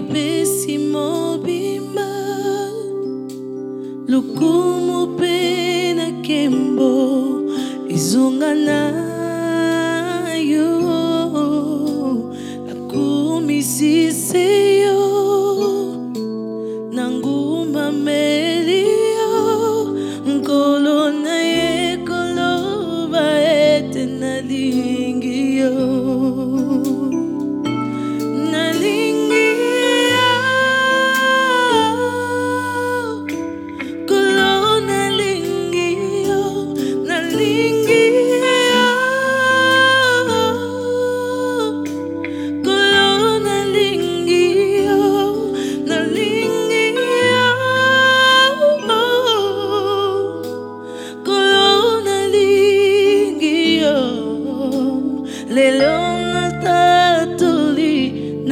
ipesi mobima lokumu mpe na nkembo ezongana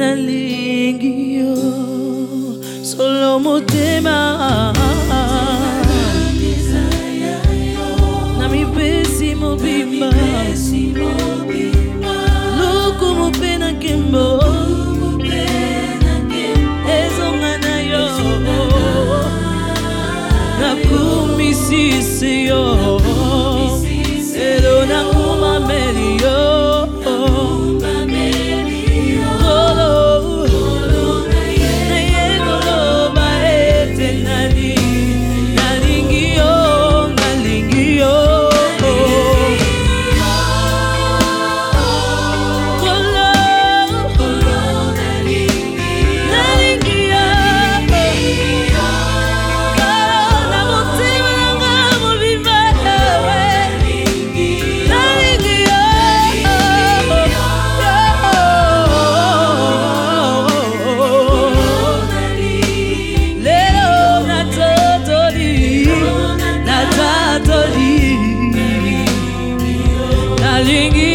nalingi yo solo motema na mipesi mobimba lukumu mpe na nkembo ezonga na yo nakumisisi yo Jingue